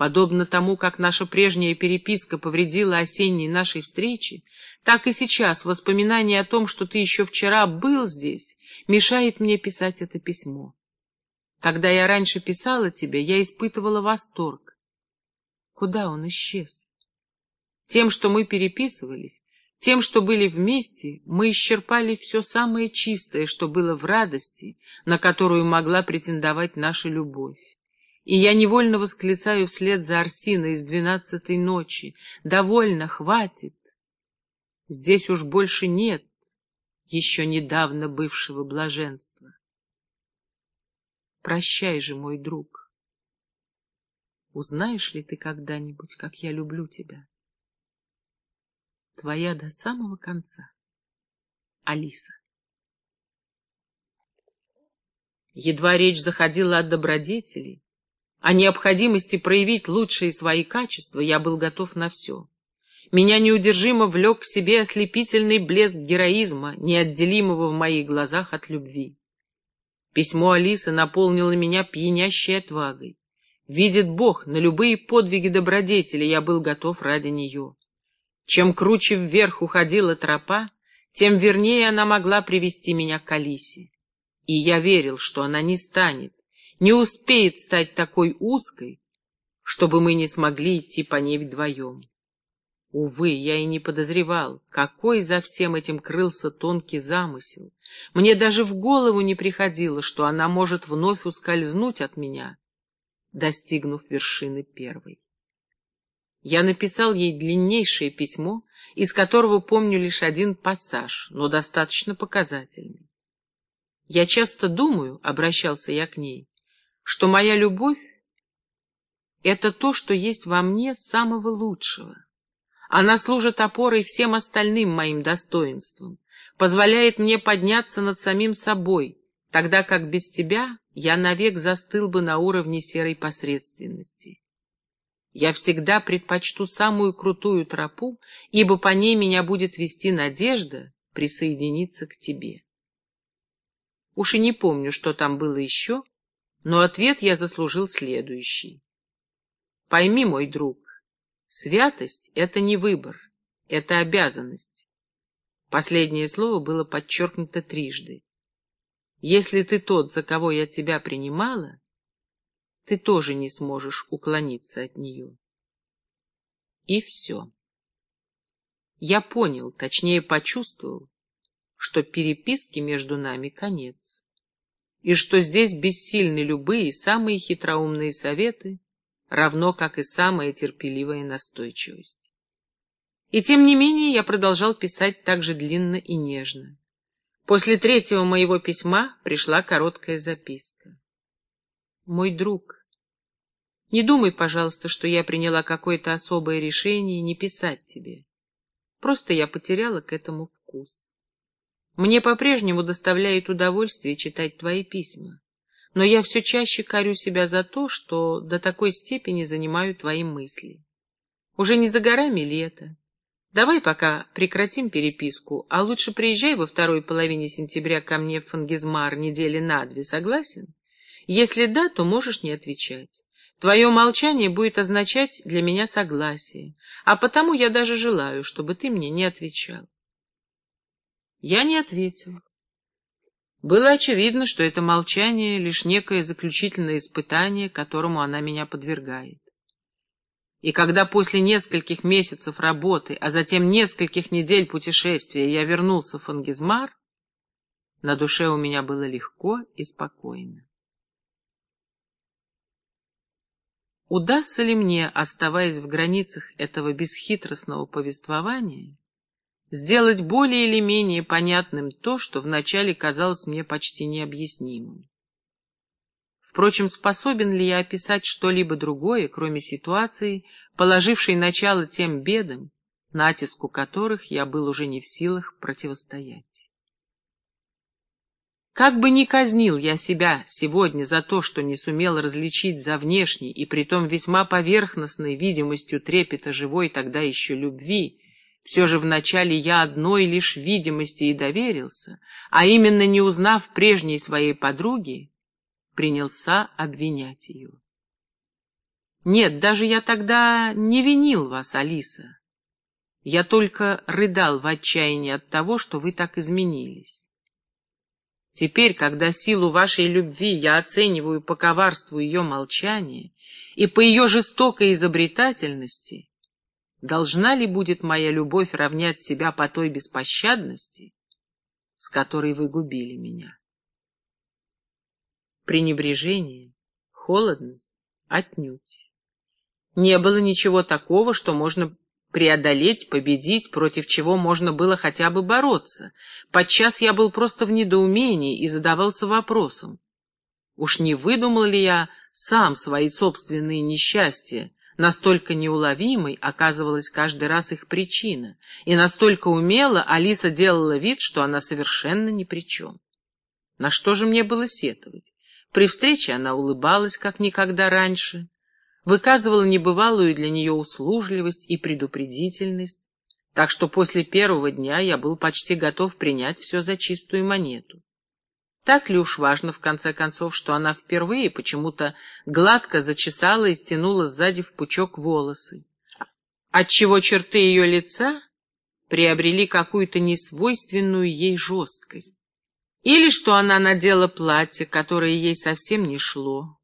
Подобно тому, как наша прежняя переписка повредила осенней нашей встречи, так и сейчас воспоминание о том, что ты еще вчера был здесь, мешает мне писать это письмо. Когда я раньше писала тебе, я испытывала восторг. Куда он исчез? Тем, что мы переписывались, тем, что были вместе, мы исчерпали все самое чистое, что было в радости, на которую могла претендовать наша любовь. И я невольно восклицаю вслед за Арсиной из двенадцатой ночи. «Довольно, хватит!» Здесь уж больше нет еще недавно бывшего блаженства. Прощай же, мой друг. Узнаешь ли ты когда-нибудь, как я люблю тебя? Твоя до самого конца. Алиса. Едва речь заходила о добродетели, о необходимости проявить лучшие свои качества, я был готов на все. Меня неудержимо влек к себе ослепительный блеск героизма, неотделимого в моих глазах от любви. Письмо Алисы наполнило меня пьянящей отвагой. Видит Бог, на любые подвиги добродетели я был готов ради нее. Чем круче вверх уходила тропа, тем вернее она могла привести меня к Алисе. И я верил, что она не станет, не успеет стать такой узкой, чтобы мы не смогли идти по ней вдвоем. Увы, я и не подозревал, какой за всем этим крылся тонкий замысел. Мне даже в голову не приходило, что она может вновь ускользнуть от меня, достигнув вершины первой. Я написал ей длиннейшее письмо, из которого помню лишь один пассаж, но достаточно показательный. Я часто думаю, — обращался я к ней, — что моя любовь — это то, что есть во мне самого лучшего. Она служит опорой всем остальным моим достоинствам, позволяет мне подняться над самим собой, тогда как без тебя я навек застыл бы на уровне серой посредственности. Я всегда предпочту самую крутую тропу, ибо по ней меня будет вести надежда присоединиться к тебе. Уж и не помню, что там было еще, но ответ я заслужил следующий. Пойми, мой друг, Святость — это не выбор, это обязанность. Последнее слово было подчеркнуто трижды. Если ты тот, за кого я тебя принимала, ты тоже не сможешь уклониться от нее. И все. Я понял, точнее почувствовал, что переписки между нами конец, и что здесь бессильны любые самые хитроумные советы, равно как и самая терпеливая настойчивость. И тем не менее я продолжал писать так же длинно и нежно. После третьего моего письма пришла короткая записка. «Мой друг, не думай, пожалуйста, что я приняла какое-то особое решение не писать тебе. Просто я потеряла к этому вкус. Мне по-прежнему доставляет удовольствие читать твои письма но я все чаще корю себя за то, что до такой степени занимаю твои мысли. Уже не за горами лето. Давай пока прекратим переписку, а лучше приезжай во второй половине сентября ко мне в Фангизмар недели на две, согласен? Если да, то можешь не отвечать. Твое молчание будет означать для меня согласие, а потому я даже желаю, чтобы ты мне не отвечал. Я не ответил. Было очевидно, что это молчание — лишь некое заключительное испытание, которому она меня подвергает. И когда после нескольких месяцев работы, а затем нескольких недель путешествия я вернулся в Фангизмар, на душе у меня было легко и спокойно. Удастся ли мне, оставаясь в границах этого бесхитростного повествования, сделать более или менее понятным то, что вначале казалось мне почти необъяснимым. Впрочем, способен ли я описать что-либо другое, кроме ситуации, положившей начало тем бедам, натиску которых я был уже не в силах противостоять? Как бы ни казнил я себя сегодня за то, что не сумел различить за внешней и притом весьма поверхностной видимостью трепета живой тогда еще любви, все же вначале я одной лишь видимости и доверился, а именно не узнав прежней своей подруги, принялся обвинять ее. Нет, даже я тогда не винил вас, Алиса. Я только рыдал в отчаянии от того, что вы так изменились. Теперь, когда силу вашей любви я оцениваю по коварству ее молчания и по ее жестокой изобретательности, должна ли будет моя любовь равнять себя по той беспощадности, с которой вы губили меня? Пренебрежение, холодность отнюдь. Не было ничего такого, что можно преодолеть, победить, против чего можно было хотя бы бороться. Подчас я был просто в недоумении и задавался вопросом. Уж не выдумал ли я сам свои собственные несчастья, настолько неуловимой оказывалась каждый раз их причина, и настолько умело Алиса делала вид, что она совершенно ни при чем. На что же мне было сетовать? При встрече она улыбалась, как никогда раньше, выказывала небывалую для нее услужливость и предупредительность, так что после первого дня я был почти готов принять все за чистую монету. Так ли уж важно, в конце концов, что она впервые почему-то гладко зачесала и стянула сзади в пучок волосы, отчего черты ее лица приобрели какую-то несвойственную ей жесткость, или что она надела платье, которое ей совсем не шло,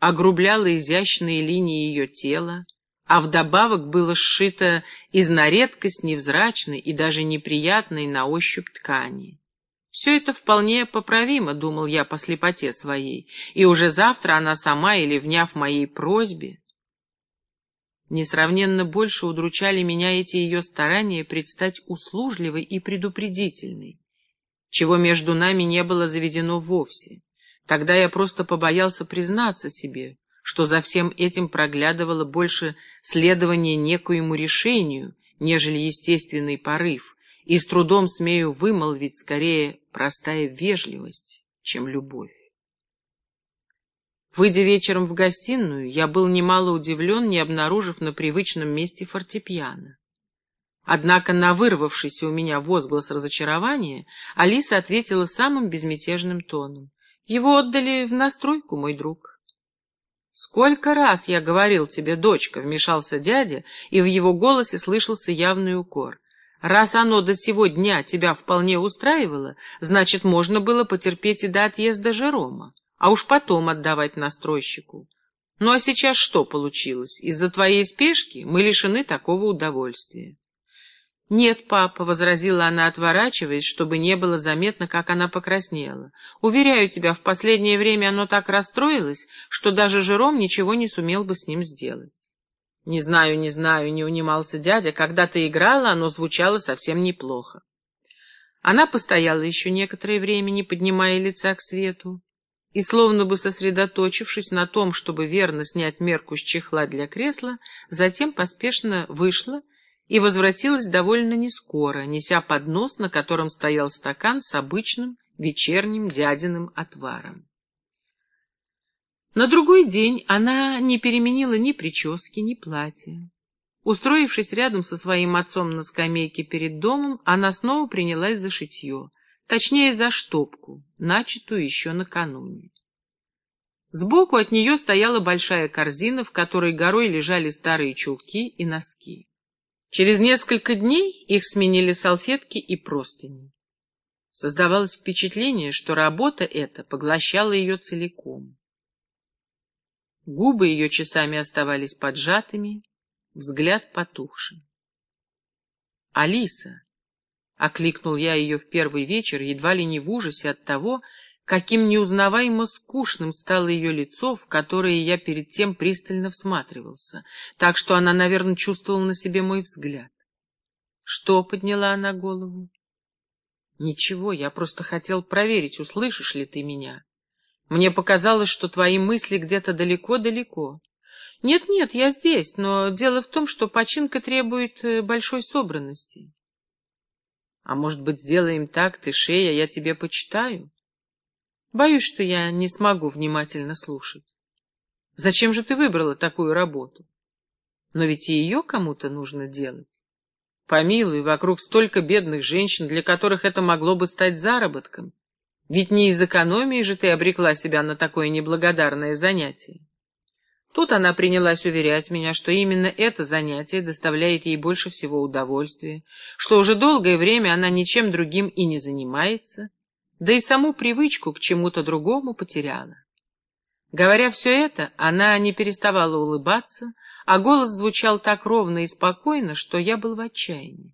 огрубляла изящные линии ее тела, а вдобавок было сшито из на редкость невзрачной и даже неприятной на ощупь ткани. Все это вполне поправимо, думал я по слепоте своей, и уже завтра она сама или вняв моей просьбе. Несравненно больше удручали меня эти ее старания предстать услужливой и предупредительной, чего между нами не было заведено вовсе. Тогда я просто побоялся признаться себе, что за всем этим проглядывало больше следование некоему решению, нежели естественный порыв, и с трудом смею вымолвить скорее простая вежливость, чем любовь. Выйдя вечером в гостиную, я был немало удивлен, не обнаружив на привычном месте фортепиано. Однако на вырвавшийся у меня возглас разочарования Алиса ответила самым безмятежным тоном. Его отдали в настройку, мой друг. «Сколько раз я говорил тебе, дочка», — вмешался дядя, и в его голосе слышался явный укор. «Раз оно до сего дня тебя вполне устраивало, значит, можно было потерпеть и до отъезда Жерома, а уж потом отдавать настройщику. Ну а сейчас что получилось? Из-за твоей спешки мы лишены такого удовольствия». «Нет, папа», — возразила она, отворачиваясь, чтобы не было заметно, как она покраснела. «Уверяю тебя, в последнее время оно так расстроилось, что даже Жером ничего не сумел бы с ним сделать». «Не знаю, не знаю», — не унимался дядя. «Когда ты играла, оно звучало совсем неплохо». Она постояла еще некоторое время, не поднимая лица к свету, и, словно бы сосредоточившись на том, чтобы верно снять мерку с чехла для кресла, затем поспешно вышла, и возвратилась довольно нескоро, неся поднос, на котором стоял стакан с обычным вечерним дядиным отваром. На другой день она не переменила ни прически, ни платья. Устроившись рядом со своим отцом на скамейке перед домом, она снова принялась за шитье, точнее за штопку, начатую еще накануне. Сбоку от нее стояла большая корзина, в которой горой лежали старые чулки и носки. Через несколько дней их сменили салфетки и простыни. Создавалось впечатление, что работа эта поглощала ее целиком. Губы ее часами оставались поджатыми, взгляд потухшим. «Алиса!» — окликнул я ее в первый вечер, едва ли не в ужасе от того, каким неузнаваемо скучным стало ее лицо, в которое я перед тем пристально всматривался, так что она, наверное, чувствовала на себе мой взгляд. Что подняла она голову? Ничего, я просто хотел проверить, услышишь ли ты меня. Мне показалось, что твои мысли где-то далеко-далеко. Нет-нет, я здесь, но дело в том, что починка требует э, большой собранности. А может быть, сделаем так, ты шея, я тебе почитаю? Боюсь, что я не смогу внимательно слушать. Зачем же ты выбрала такую работу? Но ведь и ее кому-то нужно делать. Помилуй, вокруг столько бедных женщин, для которых это могло бы стать заработком. Ведь не из экономии же ты обрекла себя на такое неблагодарное занятие. Тут она принялась уверять меня, что именно это занятие доставляет ей больше всего удовольствия, что уже долгое время она ничем другим и не занимается, да и саму привычку к чему-то другому потеряла. Говоря все это, она не переставала улыбаться, а голос звучал так ровно и спокойно, что я был в отчаянии.